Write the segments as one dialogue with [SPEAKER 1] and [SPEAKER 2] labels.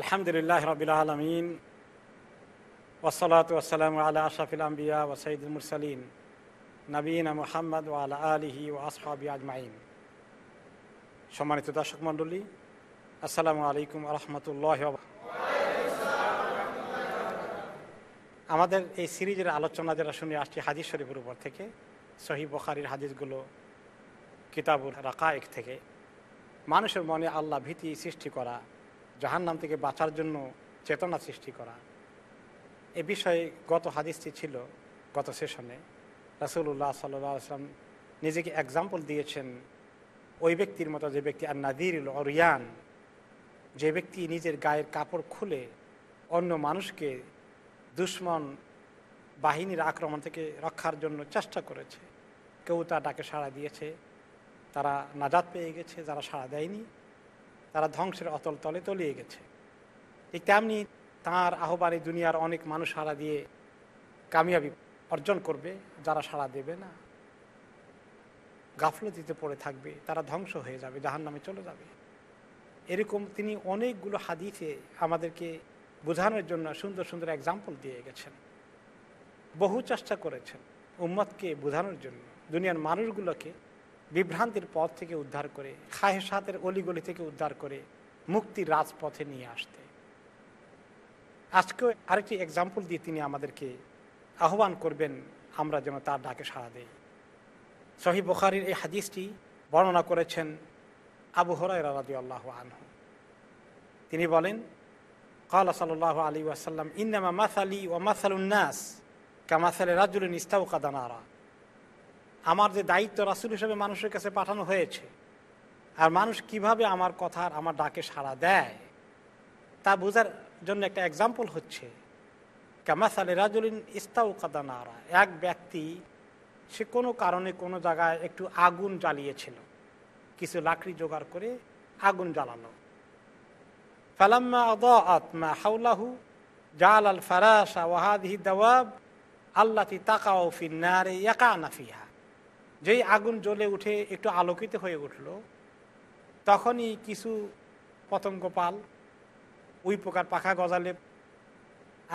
[SPEAKER 1] আলহামদুলিল্লাহ রবিল আলমিন ওসলাত ওসালাম আলা আশাফিল আম্বিয়া ও সঈদুল মুরসালিন নবীন মোহাম্মদ ও আলা আলিহি ও আসহাবি আজমাইন। সম্মানিত দর্শক মণ্ডলী, আসসালামু আলাইকুম রহমতুল্লাহ আমাদের এই সিরিজের আলোচনা যারা শুনে আসছি হাদিস শরীফের উপর থেকে সহি বখারির হাদিসগুলো কিতাবুর রাকায়েক থেকে, মানুষের মনে আল্লাহ ভীতি সৃষ্টি করা জাহান্নাম থেকে বাঁচার জন্য চেতনা সৃষ্টি করা। এ বিষয়ে গত হাদিসটি ছিল গত সেশনে। রাসুল্লাহ সাল্লাম নিজেকে এক্সাম্পল দিয়েছেন ওই ব্যক্তির মতো যে ব্যক্তি আর নাদির অরিয়ান যে ব্যক্তি নিজের গায়ের কাপড় খুলে অন্য মানুষকে দুশ্মন বাহিনীর আক্রমণ থেকে রক্ষার জন্য চেষ্টা করেছে। কেউ তার ডাকে সাড়া দিয়েছে। তারা নাজাদ পেয়ে গেছে, যারা সাড়া দেয়নি। তারা ধ্বংসের অতল তলে তলিয়ে গেছে। ঠিক তেমনি তাঁর আহ্বানে দুনিয়ার অনেক মানুষ সাড়া দিয়ে কামিয়াবি অর্জন করবে, যারা সাড়া দেবে না। গাফলতিতে পড়ে থাকবে, তারা ধ্বংস হয়ে যাবে জাহান নামে চলে যাবে। এরকম তিনি অনেকগুলো হাদিসে আমাদেরকে বোঝানোর জন্য সুন্দর সুন্দর এক্সাম্পল দিয়ে গেছেন। বহু চেষ্টা করেছেন উম্মতকে বোঝানোর জন্য। দুনিয়ার মানুষগুলোকে বিভ্রান্তির পথ থেকে উদ্ধার করে, খাহেসাতের অলিগলি থেকে উদ্ধার করে মুক্তির রাজপথে নিয়ে আসতে। আজকেও আরেকটি এক্সাম্পল দিয়ে তিনি আমাদেরকে আহ্বান করবেন, আমরা যেন তার ডাকে সাড়া দেই। সহি বখারির এই হাদিসটি বর্ণনা করেছেন আবু হরাই রাজি আল্লাহ আনহু। তিনি বলেন কালা সাল আলী ওয়াসাল্লাম, ইন্নামা মাসালি ও মাসালুন্নাস কামাসালে রাজুলিন ইস্তাউ কাদানারা আমার যে দায়িত্ব রাসুল হিসেবে মানুষের কাছে পাঠানো হয়েছে, আর মানুষ কীভাবে আমার কথার আমার ডাকে সাড়া দেয়, তা বোঝার জন্য একটা এক্সাম্পল হচ্ছে, কামাসালে রাজুলিন ইস্তাউ কাদানারা এক ব্যক্তি, সে কোনো কারণে কোনো জায়গায় একটু আগুন জ্বালিয়েছিল, কিছু লাকড়ি জোগাড় করে আগুন জ্বালানো ফালাম্মা আত্মা হাউলাহু জাল আল ফারাসা ওয়াহাদিহি দাওয়াব, আল্লাতি তাকাও ফিন্নারে ইয়াকা নাফিহা যেই আগুন জ্বলে উঠে একটু আলোকিত হয়ে উঠল, তখনই কিছু পতঙ্গ পাল উই পোকার পাখা গজালে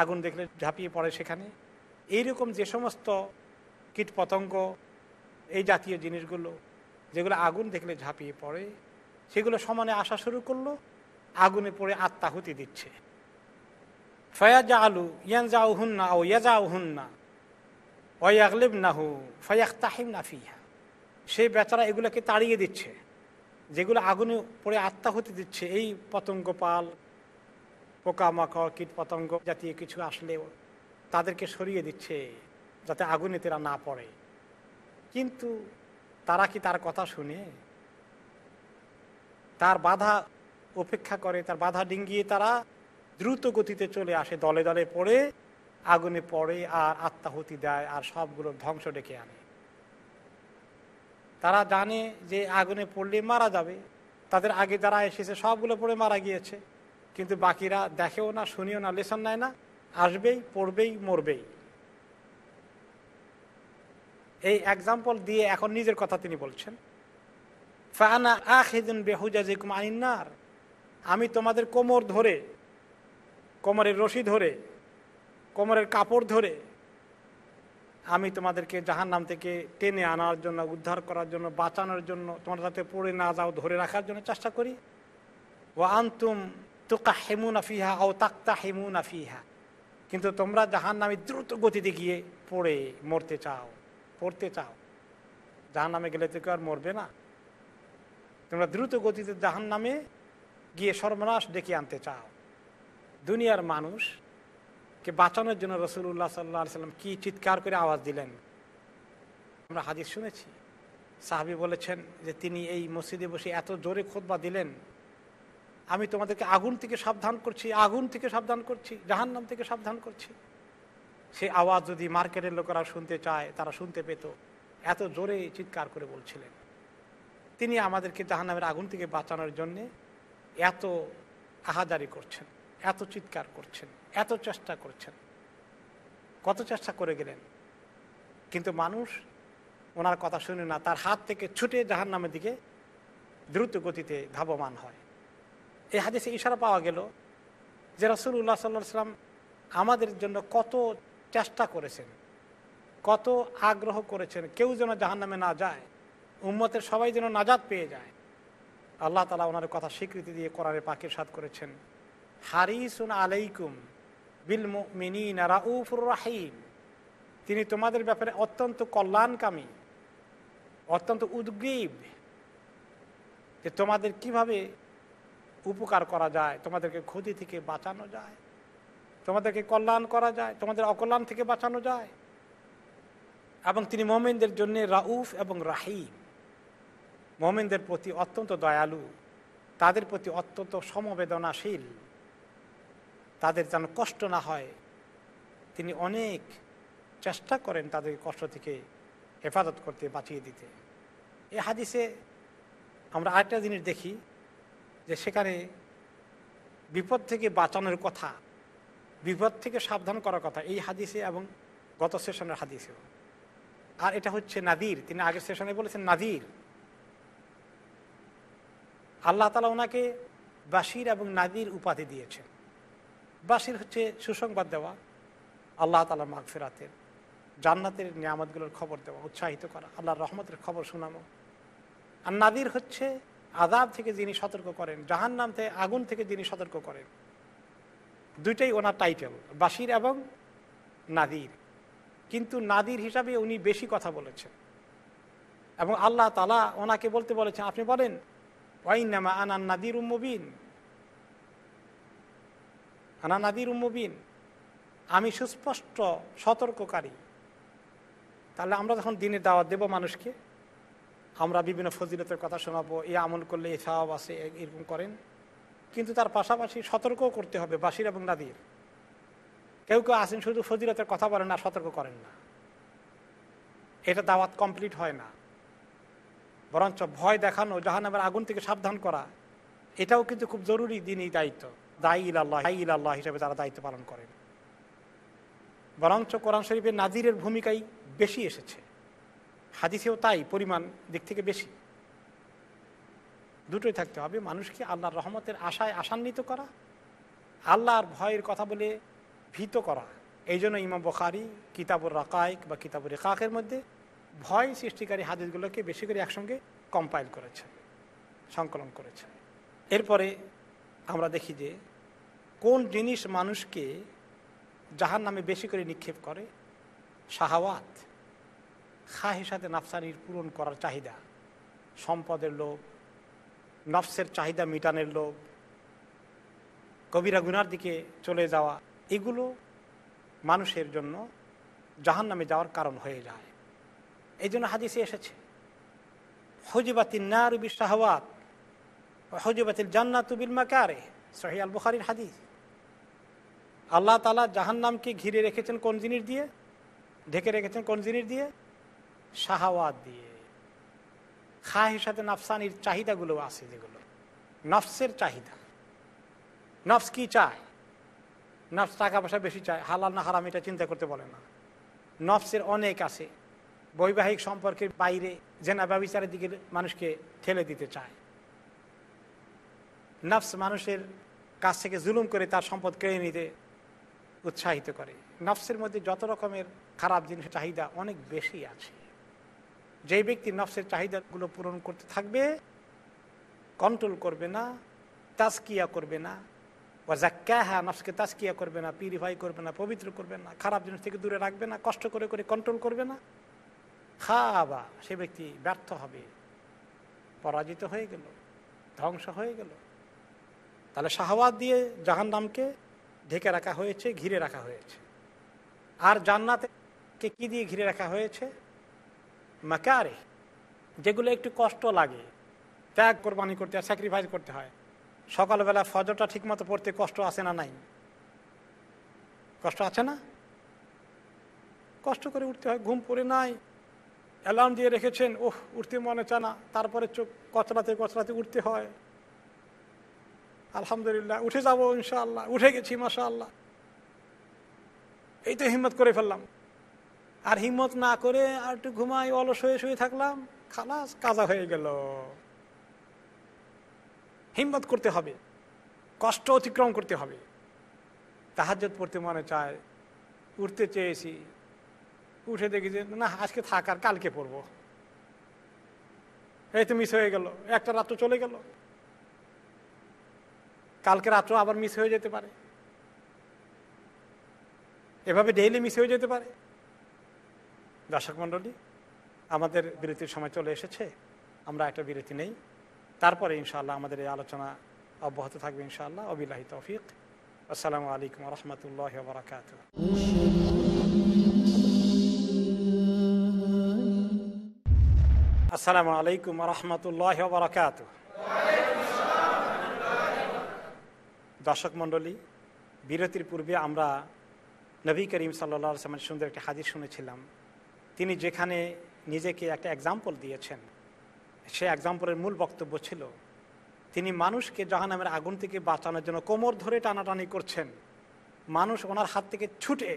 [SPEAKER 1] আগুন দেখলে ঝাঁপিয়ে পড়ে সেখানে। এইরকম যে সমস্ত কীট পতঙ্গ, এই জাতীয় জিনিসগুলো, যেগুলো আগুন দেখলে ঝাঁপিয়ে পড়ে, সেগুলো সমানে আসা শুরু করল, আগুনে পড়ে আত্মাহুতি দিচ্ছে। ফয়াজা আলু ইয়ান যাও হুন্না ও ইয়াজাও হুন্না ওয়াগলিব নাহু ফয়াক তাহিম নাফিহা সেই বেচারা এগুলোকে তাড়িয়ে দিচ্ছে, যেগুলো আগুনে পড়ে আত্মাহুতি দিচ্ছে। এই পতঙ্গ পাল, পোকামাকড় কীট পতঙ্গ জাতীয় কিছু আসলে তাদেরকে সরিয়ে দিচ্ছে যাতে আগুনে তারা না পড়ে। কিন্তু তারা কি তার কথা শুনে? তার বাধা উপেক্ষা করে, তার বাধা ডিঙ্গিয়ে তারা দ্রুত গতিতে চলে আসে, দলে দলে পড়ে, আগুনে পড়ে আর আত্মাহুতি দেয় আর সবগুলো ধ্বংস ডেকে আনে। তারা জানে যে আগুনে পড়লে মারা যাবে। তাদের আগে যারা এসেছে সবগুলো পড়ে মারা গিয়েছে। কিন্তু বাকিরা দেখেও না, শুনিও না, লেসন নেয় না। আসবেই, পড়বেই, মরবেই। এই এক্সাম্পল দিয়ে এখন নিজের কথা তিনি বলছেন। ফানা আখিদিন বেহুজা যে আইনার আমি তোমাদের কোমর ধরে, কোমরের রশি ধরে, কোমরের কাপড় ধরে আমি তোমাদেরকে জাহান নাম থেকে টেনে আনার জন্য, উদ্ধার করার জন্য, বাঁচানোর জন্য, তোমরা যাতে পড়ে না যাও, ধরে রাখার জন্য চেষ্টা করি। ও আন্তুম তোকা হেমুনা ফিহা ও তাক্তা হেমুনা ফিহা। কিন্তু তোমরা জাহান নামে দ্রুত গতিতে গিয়ে পড়ে, মরতে চাও, পড়তে চাও। জাহান নামে গেলে তো আর মরবে না। তোমরা দ্রুত গতিতে জাহান নামে গিয়ে সর্বনাশ ডেকে আনতে চাও। দুনিয়ার মানুষকে বাঁচানোর জন্য রসুল্লাহ সাল্লাহ সাল্লাম কি চিৎকার করে আওয়াজ দিলেন? আমরা হাদিস শুনেছি। সাহাবি বলেছেন যে তিনি এই মসজিদে বসে এত জোরে খোদবা দিলেন, আমি তোমাদেরকে আগুন থেকে সাবধান করছি, আগুন থেকে সাবধান করছি, জাহান্নাম থেকে সাবধান করছি। সে আওয়াজ যদি মার্কেটের লোকেরা শুনতে চায়, তারা শুনতে পেত। এত জোরে চিৎকার করে বলছিলেন। তিনি আমাদেরকে জাহান্নামের আগুন থেকে বাঁচানোর জন্যে এত আহাজারি করছেন। এত চিৎকার করছেন, এত চেষ্টা করছেন। কত চেষ্টা করে গেলেন? কিন্তু মানুষ ওনার কথা শুনে না, তার হাত থেকে ছুটে জাহান নামের দিকে দ্রুত গতিতে ধাবমান হয়। এই হাদিসে ইশারা পাওয়া গেল যে রসুল্লাহ সাল্লাহ সাল্লাম আমাদের জন্য কত চেষ্টা করেছেন, কত আগ্রহ করেছেন, কেউ যেন জাহান নামে না যায়, উম্মতের সবাই যেন নাজাদ পেয়ে যায়। আল্লাহ তালা ওনার কথা স্বীকৃতি দিয়ে কোরআনে পাকের সাথ করেছেন। হারিসুন আলাইকুম বিল রাউফুর রাহিম। তিনি তোমাদের ব্যাপারে অত্যন্ত কল্যাণকামী, অত্যন্ত উদ্গ্রীব, যে তোমাদের কীভাবে উপকার করা যায়, তোমাদেরকে ক্ষতি থেকে বাঁচানো যায়, তোমাদেরকে কল্যাণ করা যায়, তোমাদের অকল্যাণ থেকে বাঁচানো যায়। এবং তিনি মোমেনদের জন্য রাউফ এবং রাহিম। মোমেনদের প্রতি অত্যন্ত দয়ালু, তাদের প্রতি অত্যন্ত সমবেদনাশীল। তাদের যেন কষ্ট না হয়। তিনি অনেক চেষ্টা করেন তাদের কষ্ট থেকে হেফাজত করতে, বাঁচিয়ে দিতে। এ হাদিসে আমরা আরেকটা জিনিস দেখি যে সেখানে বিপদ থেকে বাঁচানোর কথা, বিপদ থেকে সাবধান করার কথা এই হাদিসে এবং গত সেশনের হাদিসেও। আর এটা হচ্ছে নাদির। তিনি আগের সেশনে বলেছেন, নাদির, আল্লাহ তালা ওনাকে বাসির এবং নাদির উপাধি দিয়েছেন। বাসির হচ্ছে সুসংবাদ দেওয়া, আল্লাহ তালা মাগফেরাতের, জান্নাতের নিয়ামতগুলোর খবর দেওয়া, উৎসাহিত করা, আল্লাহর রহমতের খবর শোনানো। আর নাদির হচ্ছে আদাব থেকে যিনি সতর্ক করেন জাহান নাম থেকে, আগুন থেকে যিনি সতর্ক করেন। দুইটাই ওনার টাইটেল, বাসির এবং নাদির। কিন্তু নাদির হিসাবে উনি বেশি কথা বলেছেন। এবং আল্লাহ তালা ওনাকে বলতে বলেছেন, আপনি বলেন ওয়াইনামা আনান নাদির উম্মবিন আনা নাদির উম্মবিন আমি সুস্পষ্ট সতর্ককারী। তাহলে আমরা যখন দিনের দাওয়াত দেব মানুষকে, আমরা বিভিন্ন ফজিলতের কথা শোনাবো, এ আমল করলে এ স্বভাব আছে এরকম করেন। কিন্তু তার পাশাপাশি সতর্কও করতে হবে বাসির এবং নাদির। কেউ কেউ আসেন শুধু ফজিলতের কথা বলেন না সতর্ক করেন না। এটা দাওয়াত কমপ্লিট হয় না। বরঞ্চ ভয় দেখানো, জাহান্নামের আগুন থেকে সাবধান করা, এটাও কিন্তু খুব জরুরি দিনই দায়িত্ব। দায়ী ইল্লাহ ইল আল্লাহ হিসেবে তারা দায়িত্ব পালন করেন। বরঞ্চ কোরআন শরীফের নাজিরের ভূমিকাই বেশি এসেছে। হাদিসেও তাই, পরিমাণ দিক থেকে বেশি। দুটোই থাকতে হবে, মানুষকে আল্লাহর রহমতের আশায় আশান্বিত করা, আল্লাহর ভয়ের কথা বলে ভীত করা। এই জন্য ইমাম বখারি কিতাবুর রাকায়ক বা কিতাবুর রেকাকের মধ্যে ভয় সৃষ্টিকারী হাদিসগুলোকে বেশি করে একসঙ্গে কম্পাইল করেছে সংকলন করেছে এরপরে আমরা দেখি যে কোন জিনিস মানুষকে জাহান নামে বেশি করে নিক্ষেপ করে? শাহাওয়াত সাথে নাফসানির পূরণ করার চাহিদা, সম্পদের লোভ, নফসের চাহিদা মিটানের লোভ, কবিরা গুনার দিকে চলে যাওয়া, এগুলো মানুষের জন্য জাহান নামে যাওয়ার কারণ হয়ে যায়। এই জন্য হাদিসে এসেছে, হজিবাতিন নারুবি শাহওয়াত হজিবাতিল জান্নাতুবিল মাকারে সহি আল বুখারির হাদিস আল্লাহ তালা জাহান্নামকে ঘিরে রেখেছেন কোন জিনিস দিয়ে? ঢেকে রেখেছেন কোন জিনিস দিয়ে? শাহাওয়াত দিয়ে। খাহের সাথে নাফসানির চাহিদাগুলো আছে যেগুলো। নফসের চাহিদা। নফস কি চায়? নফস টাকা পয়সা বেশি চায়। হালাল না হারাম এটা চিন্তা করতে বলে না। নফসের অনেক আছে। বৈবাহিক সম্পর্কের বাইরে জেনা ব্যবচারের দিকে মানুষকে ঠেলে দিতে চায়। নফস মানুষের কাছ থেকে জুলুম করে তার সম্পদ কেড়ে নিতে উৎসাহিত করে। নফসের মধ্যে যত রকমের খারাপ জিনিসের চাহিদা অনেক বেশি আছে। যেই ব্যক্তি নফসের চাহিদাগুলো পূরণ করতে থাকবে কন্ট্রোল করবে না তাস্কিয়া করবে না ও জাক্কাহা নফসকে তাস্কিয়া করবে না পিউরিফাই করবে না, পবিত্র করবে না, খারাপ জিনিস থেকে দূরে রাখবে না, কষ্ট করে করে কন্ট্রোল করবে না, খাবা, সে ব্যক্তি ব্যর্থ হবে, পরাজিত হয়ে গেল, ধ্বংস হয়ে গেল। তাহলে শাহওয়াত দিয়ে জাহান নামকে ঢেকে রাখা হয়েছে, ঘিরে রাখা হয়েছে। আর জান্নাতকে কি দিয়ে ঘিরে রাখা হয়েছে? মাকারে, যেগুলো একটু কষ্ট লাগে, ত্যাগ, কোরবানি করতে হয় স্যাক্রিফাইস করতে হয়। সকালবেলা ফজরটা ঠিকমতো পড়তে কষ্ট আছে না নাই? কষ্ট আছে না? কষ্ট করে উঠতে হয়, ঘুম পড়ে নাই। অ্যালার্ম দিয়ে রেখেছেন, ওহ, উঠতে মনে চায় না। তারপরে চোখ কচলাতে কচলাতে উঠতে হয়। আলহামদুলিল্লাহ, উঠে যাব ইনশাআল্লাহ, উঠে গেছি মাসা আল্লাহ এই তো হিম্মত করে ফেললাম। আর হিম্মত না করে আর একটু ঘুমাই, অলস হয়ে শুয়ে থাকলাম, খালাস কাজা হয়ে গেল। হিম্মত করতে হবে, কষ্ট অতিক্রম করতে হবে। তাহাজত পড়তে মনে চায়, উঠতে চেয়েছি। উঠে দেখি যে, না, আজকে থাক আর কালকে পড়ব। এই তো মিস হয়ে গেল, একটা রাত্র চলে গেল। কালকে রাত্র আবার মিস হয়ে যেতে পারে। এভাবে ডেইলি মিস হয়ে যেতে পারে। দর্শক মণ্ডলী, আমাদের বিরতির সময় চলে এসেছে। আমরা একটা বিরতি নেই। তারপরে ইনশাআল্লাহ আমাদের এই আলোচনা অব্যাহত থাকবে ইনশাআল্লাহ। অবিল্লাহি তৌফিক। আসসালামু আলাইকুম রহমতুল্লাহ বারাকাত আসসালামু আলাইকুম রহমতুল্লাহ বারাকাত দর্শক মণ্ডলী, বিরতির পূর্বে আমরা নবী করিম সাল্লা সাল্লামের সুন্দর একটি হাজির শুনেছিলাম। তিনি যেখানে নিজেকে একটা এক্সাম্পল দিয়েছেন, সে এক্সাম্পলের মূল বক্তব্য ছিল, তিনি মানুষকে জাহানামের আগুন থেকে বাঁচানোর জন্য কোমর ধরে টানাটানি করছেন। মানুষ ওনার হাত থেকে ছুটে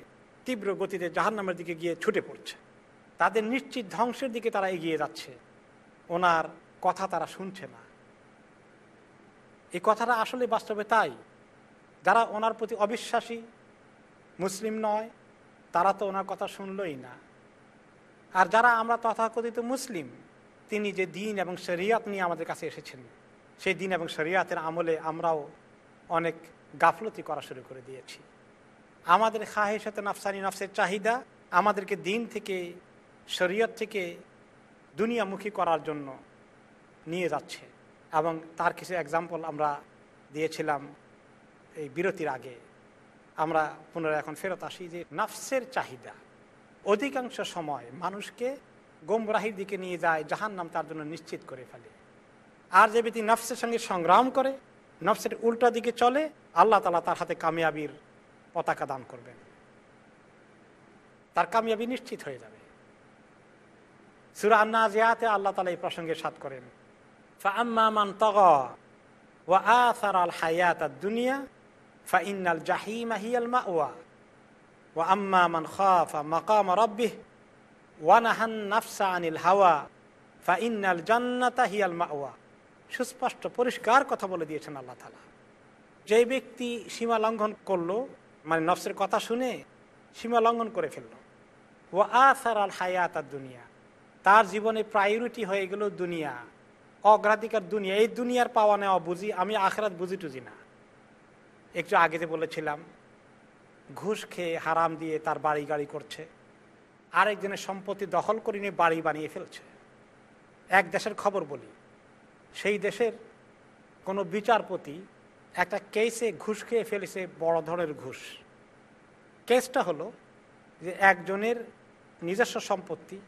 [SPEAKER 1] তীব্র গতিতে জাহান্নামের দিকে গিয়ে ছুটে পড়ছে। তাদের নিশ্চিত ধ্বংসের দিকে তারা এগিয়ে যাচ্ছে। ওনার কথা তারা শুনছে না। এই কথাটা আসলে বাস্তবে তাই। যারা ওনার প্রতি অবিশ্বাসী মুসলিম নয়, তারা তো ওনার কথা শুনলই না। আর যারা আমরা তথাকথিত মুসলিম, তিনি যে দিন এবং শরিয়াত নিয়ে আমাদের কাছে এসেছেন, সেই দিন এবং শরিয়াতের আমলে আমরাও অনেক গাফলতি করা শুরু করে দিয়েছি। আমাদের সাথে নাফসানি নফসের চাহিদা আমাদেরকে দিন থেকে, শরীয়ত থেকে দুনিয়ামুখী করার জন্য নিয়ে যাচ্ছে। এবং তার কিছু এক্সাম্পল আমরা দিয়েছিলাম এই বিরতির আগে আমরা পুনরায় এখন ফেরত আসি যে নাফসের চাহিদা। অধিকাংশ সময় মানুষকে গোমরাহির দিকে নিয়ে যায় জাহান নাম তার জন্য নিশ্চিত করে ফেলে। আর যে ব্যক্তি নফসের সঙ্গে সংগ্রাম করে, নফসের উল্টা দিকে চলে, আল্লাহ তালা তার হাতে কামিয়াবির পতাকা দান করবেন। তার কামিয়াবি নিশ্চিত হয়ে যাবে। সুরা আন্না জিয়াতে আল্লাহ তালা এই প্রসঙ্গে সাত করেন ওয়া আসার আল হায়াত দুনিয়া ফাইনাল জাহিম আহিয়াল মা ওয়া ওয়া আম্মা মান খাফা মাকাম রব্বিহ ওয়ানাহান নাফসা আনিল হাওয়া ফাইনাল জান্নাতা হিয়াল সুস্পষ্ট, পরিষ্কার কথা বলে দিয়েছেন আল্লাহ তালা যে ব্যক্তি সীমা লঙ্ঘন করল মানে নফসের কথা শুনে সীমা লঙ্ঘন করে ফেলল। ও আসার আল হায়াত আর দুনিয়া। তার জীবনে প্রায়োরিটি হয়ে গেল দুনিয়া। অগ্রাধিকার দুনিয়া। এই দুনিয়ার পাওয়া নেওয়া বুঝি, আমি আখরাত বুঝি টুঝি না। একটু আগেতে বলেছিলাম, ঘুষ খেয়ে হারাম দিয়ে তার বাড়ি গাড়ি করছে, আরেকজনের সম্পত্তি দখল করে নিয়ে বাড়ি বানিয়ে ফেলছে। এক দেশের খবর বলি, সেই দেশের কোনো বিচারপতি একটা কেসে ঘুষ খেয়ে ফেলেছে বড় ধরনের ঘুষ। কেসটা হলো যে একজনের নিজস্ব সম্পত্তি,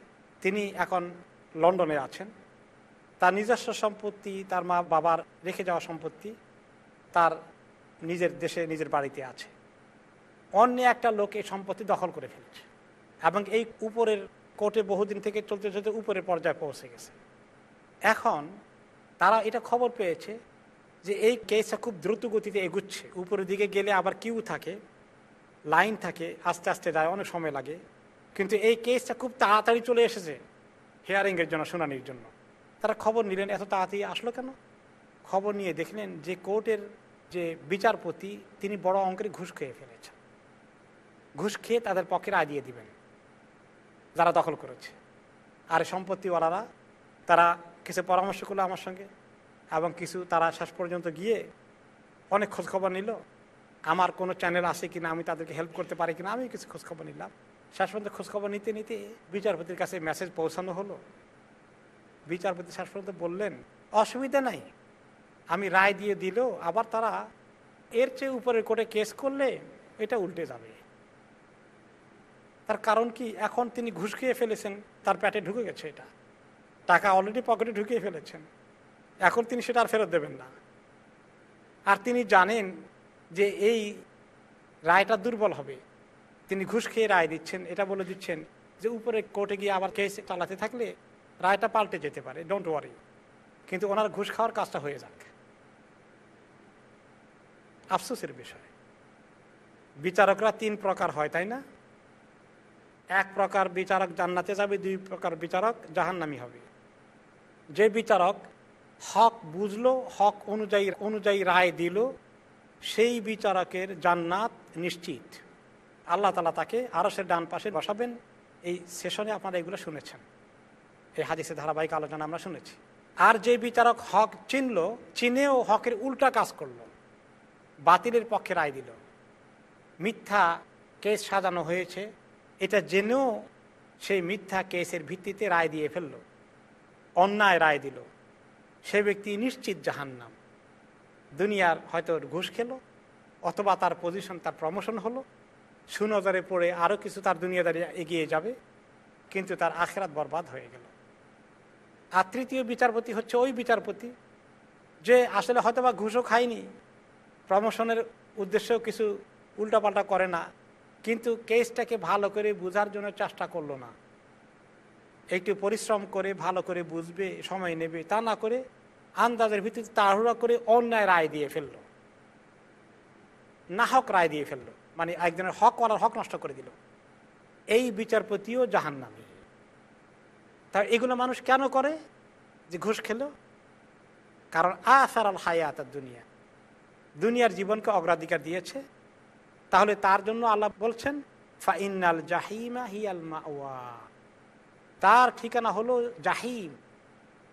[SPEAKER 1] তিনি এখন লন্ডনে আছেন। তার নিজস্ব সম্পত্তি, তার মা বাবার রেখে যাওয়া সম্পত্তি, তার নিজের দেশে, নিজের বাড়িতে আছে। অন্য একটা লোক এই সম্পত্তি দখল করে ফেলছে এবং এই উপরের কোর্টে বহুদিন থেকে চলতে চলতে উপরের পর্যায়ে পৌঁছে গেছে। এখন তারা এটা খবর পেয়েছে যে এই কেসটা খুব দ্রুত গতিতে এগুচ্ছে। উপরের দিকে গেলে আবার কিউ থাকে লাইন থাকে, আস্তে আস্তে যায়, অনেক সময় লাগে। কিন্তু এই কেসটা খুব তাড়াতাড়ি চলে এসেছে হেয়ারিংয়ের জন্য, শুনানির জন্য। তারা খবর নিলেন, এত তাড়াতাড়ি আসলো কেন? খবর নিয়ে দেখলেন যে কোর্টের যে বিচারপতি, তিনি বড় অঙ্কের ঘুষ খেয়ে ফেলেছেন। ঘুষ খেয়ে তাদের পক্ষে রায় দিয়ে দিবেন, যারা দখল করেছে। আর সম্পত্তিওয়ালারা, তারা কিছু পরামর্শ করল আমার সঙ্গে, এবং কিছু তারা শেষ পর্যন্ত গিয়ে অনেক খোঁজখবর নিল। আমার কোনো চ্যানেল আছে কিনা, আমি তাদেরকে হেল্প করতে পারি কিনা, আমি কিছু খোঁজখবর নিলাম। শেষ পর্যন্ত খোঁজখবর নিতে নিতে বিচারপতির কাছে মেসেজ পৌঁছানো হলো। বিচারপতি শেষ পর্যন্ত বললেন, অসুবিধা নাই আমি রায় দিয়ে দিল আবার তারা এর চেয়ে উপরে কোর্টে কেস করলে এটা উল্টে যাবে। তার কারণ কি? এখন তিনি ঘুষ খেয়ে ফেলেছেন, তার প্যাটে ঢুকে গেছে এটা। টাকা অলরেডি পকেটে ঢুকিয়ে ফেলেছেন। এখন তিনি সেটা আর ফেরত দেবেন না। আর তিনি জানেন যে এই রায়টা দুর্বল হবে। তিনি ঘুষ খেয়ে রায় দিচ্ছেন, এটা বলে দিচ্ছেন যে উপরে কোর্টে গিয়ে আবার কেস চালাতে থাকলে রায়টা পাল্টে যেতে পারে ডোন্ট ওয়ারি কিন্তু ওনার ঘুষ খাওয়ার কাজটা হয়ে যাক। আফসোসের বিষয়। বিচারকরা তিন প্রকার হয়, তাই না? এক প্রকার বিচারক জান্নাতে যাবে, দুই প্রকার বিচারক জাহান্নামি হবে। যে বিচারক হক বুঝলো, হক অনুযায়ী অনুযায়ী রায় দিল, সেই বিচারকের জান্নাত নিশ্চিত। আল্লাহ তালা তাকে আরসের ডান পাশে বসাবেন। এই সেশনে আপনারা এগুলো শুনেছেন। এই হাদিসের ধারাবাহিক আলোচনা আমরা শুনেছি। আর যে বিচারক হক চিনল, চিনেও হকের উল্টা কাজ করল। বাতিলের পক্ষে রায় দিল। মিথ্যা কেস সাজানো হয়েছে। এটা জেনেও সেই মিথ্যা কেসের ভিত্তিতে রায় দিয়ে ফেলল। অন্যায় রায় দিল। সে ব্যক্তি নিশ্চিত জাহান্নাম। দুনিয়ার হয়তো ঘুষ খেলো, অথবা তার পজিশন তার প্রমোশন হলো। সুনজরে পড়ে আরও কিছু তার দুনিয়াদারি এগিয়ে যাবে, কিন্তু তার আখেরাত বরবাদ হয়ে গেল। আর তৃতীয় বিচারপতি হচ্ছে ওই বিচারপতি, যে আসলে হয়তোবা ঘুষও খায়নি। প্রমোশনের উদ্দেশ্যেও কিছু উল্টাপাল্টা করে না, কিন্তু কেসটাকে ভালো করে বোঝার জন্য চেষ্টা করল না। একটু পরিশ্রম করে, ভালো করে বুঝবে, সময় নেবে, তা না করে আন্দাজের ভিত্তিতে তাড়াহুড়া করে অন্যায় রায় দিয়ে ফেলল। না হক রায় দিয়ে ফেলল মানে একজনের হক ওয়ালার হক নষ্ট করে দিল। এই বিচারপতিও জাহান নামে তা এগুলো মানুষ কেন করে? যে ঘুষ খেলো। কারণ আসার আল হায়াত দুনিয়া দুনিয়ার জীবনকে অগ্রাধিকার দিয়েছে। তাহলে তার জন্য আল্লাহ বলছেন, ফাইনাল জাহিমা হিয়াল মাওয়া। তার ঠিকানা হলো জাহিম।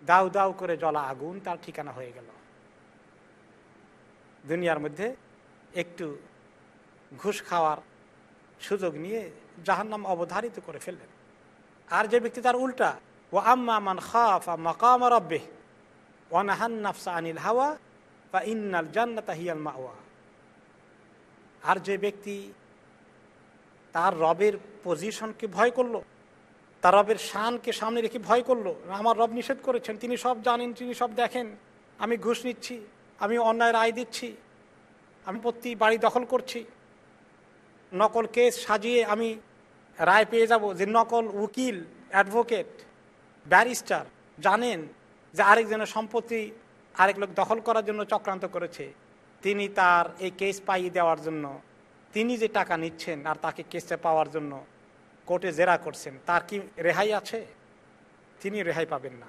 [SPEAKER 1] দাউ দাউ করে জ্বলা আগুন তার ঠিকানা হয়ে গেল। দুনিয়ার মধ্যে একটু ঘুষ খাওয়ার সুযোগ নিয়ে জাহান্নাম অবধারিত করে ফেললেন। আর যে ব্যক্তি তার উল্টা ও আম্মা মান খাফা মাকাম রব্বে ওয়ানাহান নাফসা আনিল হাওয়া বা ইন্নাল জান্নাতা হিয়াল মাওয়া আর যে ব্যক্তি তার রবের পজিশনকে ভয় করল, তার রবের শানকে সামনে রেখে ভয় করল, আমার রব নিষেধ করেছেন, তিনি সব জানেন, তিনি সব দেখেন, আমি ঘুষ নিচ্ছি, আমি অন্যায় রায় দিচ্ছি, আমি প্রতি বাড়ি দখল করছি, নকল কেস সাজিয়ে আমি রায় পেয়ে যাব যে নকল উকিল, অ্যাডভোকেট, ব্যারিস্টার জানেন যে আরেকজনের সম্পত্তি আরেক লোক দখল করার জন্য চক্রান্ত করেছে। তিনি তার এই কেস পাইয়ে দেওয়ার জন্য। তিনি যে টাকা নিচ্ছেন আর তাকে কেসটা পাওয়ার জন্য কোর্টে জেরা করছেন, তার কি রেহাই আছে? তিনি রেহাই পাবেন না।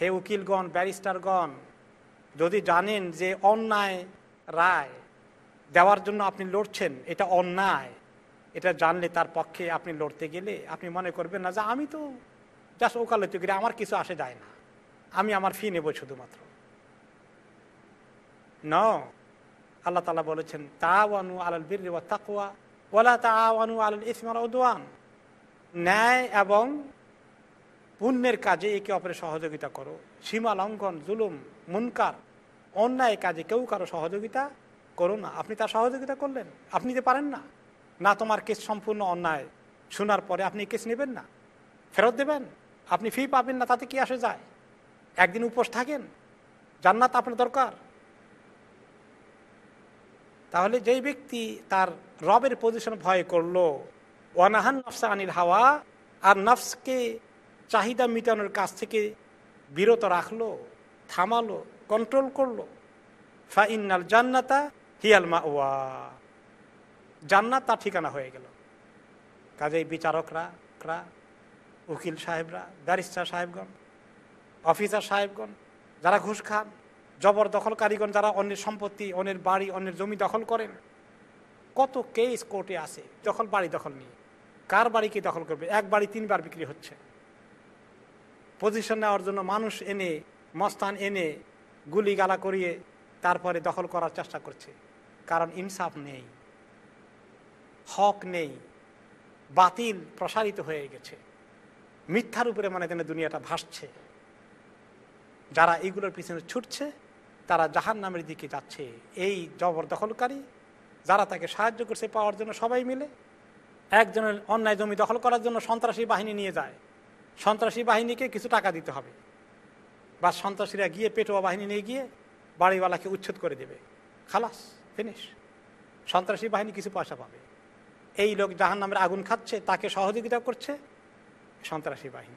[SPEAKER 1] হে উকিলগণ, ব্যারিস্টারগণ, যদি জানেন যে অন্যায় রায় দেওয়ার জন্য আপনি লড়ছেন, এটা অন্যায়, এটা জানলে তার পক্ষে আপনি লড়তে গেলে আপনি মনে করবেন না যে আমি তো জাস্ট ওকালতি করি, আমার কিছু আসে যায় না। আমি আমার ফি নেব শুধুমাত্র। ন আল্লাহ তালা বলেছেন তাওয়ানু আলাল বীর তাকুয়া ওলা তাওয়ানু আলাল ইসমাল উদওয়ান। ন্যায় এবং পুণ্যের কাজে একে অপরের সহযোগিতা করো। সীমা লঙ্ঘন, জুলুম, মুনকার, অন্যায় কাজে কেউ কারও সহযোগিতা করো না। আপনি তার সহযোগিতা করলেন। আপনি যে পারেন না। না, তোমার কেস সম্পূর্ণ অন্যায়। শোনার পরে আপনি কেস নেবেন না। ফেরত দেবেন। আপনি ফি পাবেন না, তাতে কি আসে যায়? একদিন উপোস থাকেন, জান্নাত আপনার দরকার। তাহলে যেই ব্যক্তি তার রবের পজিশন ভয় করল, ওয়ানাহান নফসা আনিল হাওয়া, আর নফসকে চাহিদা মিটানোর কাছ থেকে বিরত রাখল, থামালো কন্ট্রোল করল। ফা ইন্নাল জান্নাতা হিয়াল মা ওয়া জান্নাত তার ঠিকানা হয়ে গেল। কাজেই বিচারকরা উকিল সাহেবরা, ব্যারিস্টার সাহেবগণ অফিসার সাহেবগণ, যারা ঘুষ খান জবর দখলকারীগণ যারা অন্যের সম্পত্তি, অন্যের বাড়ি, অন্যের জমি দখল করেন। কত কেস কোর্টে আসে দখল বাড়ি দখল নিয়ে কার বাড়ি কি দখল করবে? এক বাড়ি তিনবার বিক্রি হচ্ছে। পজিশন নেওয়ার জন্য মানুষ এনে, মস্তান এনে গুলি গালা করিয়ে তারপরে দখল করার চেষ্টা করছে। কারণ ইনসাফ নেই, হক নেই, বাতিল, প্রসারিত হয়ে গেছে। মিথ্যার উপরে মানে যেন দুনিয়াটা ভাসছে। যারা এইগুলোর পিছনে ছুটছে, তারা জাহান নামের দিকে যাচ্ছে। এই জবরদখলকারী, যারা তাকে সাহায্য করছে পাওয়ার জন্য সবাই মিলে, একজনের অন্যায় জমি দখল করার জন্য সন্ত্রাসী বাহিনী নিয়ে যায়। সন্ত্রাসী বাহিনীকে কিছু টাকা দিতে হবে। বা সন্ত্রাসীরা গিয়ে পেটোয়া বাহিনী নিয়ে গিয়ে বাড়িওয়ালাকে উচ্ছেদ করে দেবে। খালাস, ফিনিশ। সন্ত্রাসী বাহিনী কিছু পয়সা পাবে। এই লোক জাহান নামের আগুন খাচ্ছে, তাকে সহযোগিতা করছে সন্ত্রাসী বাহিনী।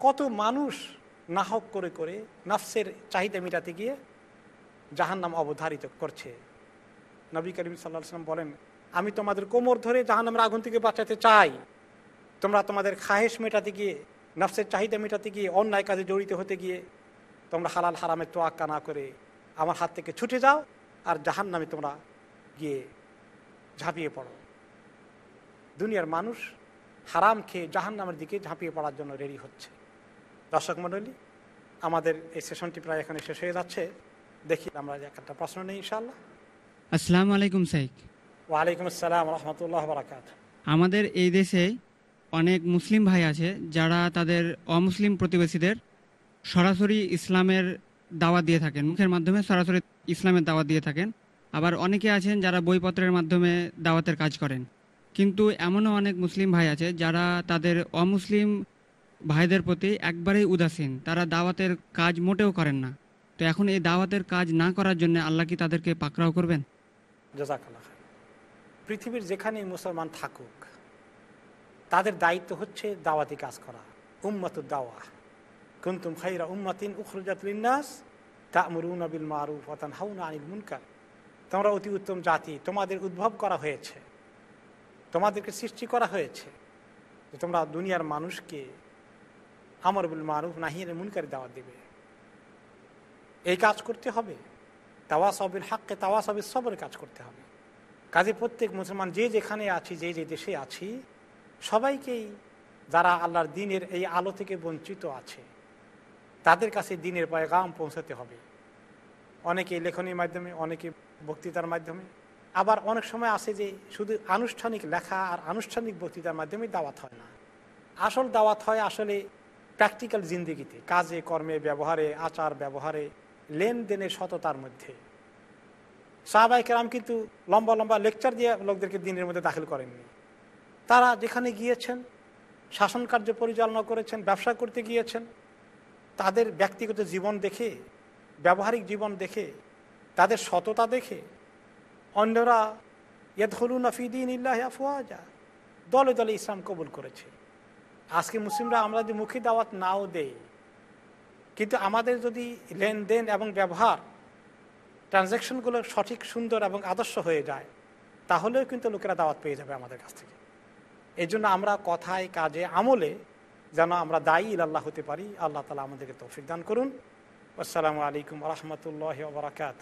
[SPEAKER 1] কত মানুষ নাহক করে করে নফসের চাহিদা মেটাতে গিয়ে জাহান নাম অবধারিত করছে। নবী করিম সাল্লাহ সাল্লাম বলেন, আমি তোমাদের কোমর ধরে জাহান নামের আগুন থেকে বাঁচাতে চাই। তোমরা তোমাদের খাহেশ মেটাতে গিয়ে, নফসের চাহিদা মেটাতে গিয়ে, অন্যায় কাজে জড়িত হতে গিয়ে, তোমরা হালাল হারামের তোয়াক্কা না করে আমার হাত থেকে ছুটে যাও আর জাহান নামে তোমরা গিয়ে ঝাঁপিয়ে পড়ো। দুনিয়ার মানুষ হারাম খেয়ে জাহান নামের দিকে ঝাঁপিয়ে পড়ার জন্য রেডি হচ্ছে। দর্শক মণ্ডলী আমাদের এই সেশনটি প্রায় এখানে শেষ হয়ে যাচ্ছে। দেখি আমরা একটা প্রশ্ন নেই ইনশাল্লাহ
[SPEAKER 2] আসসালামু আলাইকুম সাইক
[SPEAKER 1] ওয়ালাইকুম আসসালাম রহমতুল্লাহ বারাকাত
[SPEAKER 2] আমাদের এই দেশে অনেক মুসলিম ভাই আছে যারা তাদের অমুসলিম প্রতিবেশীদের সরাসরি ইসলামের দাওয়াত দিয়ে থাকেন মুখের মাধ্যমে সরাসরি ইসলামের দাওয়াত দিয়ে থাকেন। আবার অনেকে আছেন যারা বইপত্রের মাধ্যমে দাওয়াতের কাজ করেন। কিন্তু এমনও অনেক মুসলিম ভাই আছে যারা তাদের অমুসলিম ভাইদের প্রতি একবারেই উদাসীন। তারা দাওয়াতের কাজ মোটেও করেন না। তো এখন এই দাওয়াতের কাজ না করার জন্য আল্লাহ কি তাদেরকে পাকড়াও করবেন?
[SPEAKER 1] জাজাকাল্লাহ পৃথিবীর যেখানে মুসলমান থাকুক, তাদের দায়িত্ব হচ্ছে দাওয়াতি কাজ করা উম্মত দাওয়া। কুন্তুম খাইরা উম্মাতিন উখরুজাতিনাস তামরুন বিল মারুফ ওয়াতান হাউনা আনিল মুনকার। তোমরা অতি উত্তম জাতি, তোমাদের উদ্ভব করা হয়েছে, তোমাদেরকে সৃষ্টি করা হয়েছে। যে তোমরা দুনিয়ার মানুষকে আমর বিল মারুফ নাহিয়ে মুনকারি দাওয়াত দেবে। এই কাজ করতে হবে। তাওয়াসবির হাক্কে তাওয়াসবির সবর কাজ করতে হবে। কাজে প্রত্যেক মুসলমান যে যেখানে আছি, যে যে দেশে আছি, সবাইকেই যারা আল্লাহর দিনের এই আলো থেকে বঞ্চিত আছে, তাদের কাছে দিনের পয়গাম পৌঁছাতে হবে। অনেকে লেখনীর মাধ্যমে, অনেকে বক্তৃতার মাধ্যমে। আবার অনেক সময় আছে যে শুধু আনুষ্ঠানিক লেখা আর আনুষ্ঠানিক বক্তৃতার মাধ্যমে দাওয়াত হয় না। আসল দাওয়াত হয় আসলে প্র্যাকটিক্যাল জিন্দিগিতে, কাজে, কর্মে, ব্যবহারে, আচার, ব্যবহারে, লেনদেনের সততার মধ্যে। সাহাবাই কেরাম কিন্তু লম্বা লম্বা লেকচার দিয়ে লোকদেরকে দিনের মধ্যে দাখিল করেননি। তারা যেখানে গিয়েছেন, শাসন কার্য পরিচালনা করেছেন, ব্যবসা করতে গিয়েছেন, তাদের ব্যক্তিগত জীবন দেখে, ব্যবহারিক জীবন দেখে, তাদের সততা দেখে, অন্যরা ইয়দুলু নফিদিন ইল্লাহ আফওয়াজা, দলে দলে ইসলাম কবুল করেছে। আজকে মুসলিমরা আমরা যদি মুখী দাওয়াত নাও দেই, কিন্তু আমাদের যদি লেনদেন এবং ব্যবহার, ট্রানজ্যাকশনগুলো সঠিক, সুন্দর এবং আদর্শ হয়ে যায়, তাহলেও কিন্তু লোকেরা দাওয়াত পেয়ে যাবে আমাদের কাছ থেকে। এই জন্য আমরা কথায়, কাজে, আমলে যেন আমরা দায়ী ইল আল্লাহ হতে পারি, আল্লাহ তালা আমাদেরকে তৌফিক দান করুন। আসসালামু আলাইকুম রহমতুল্লাহ বারাকাত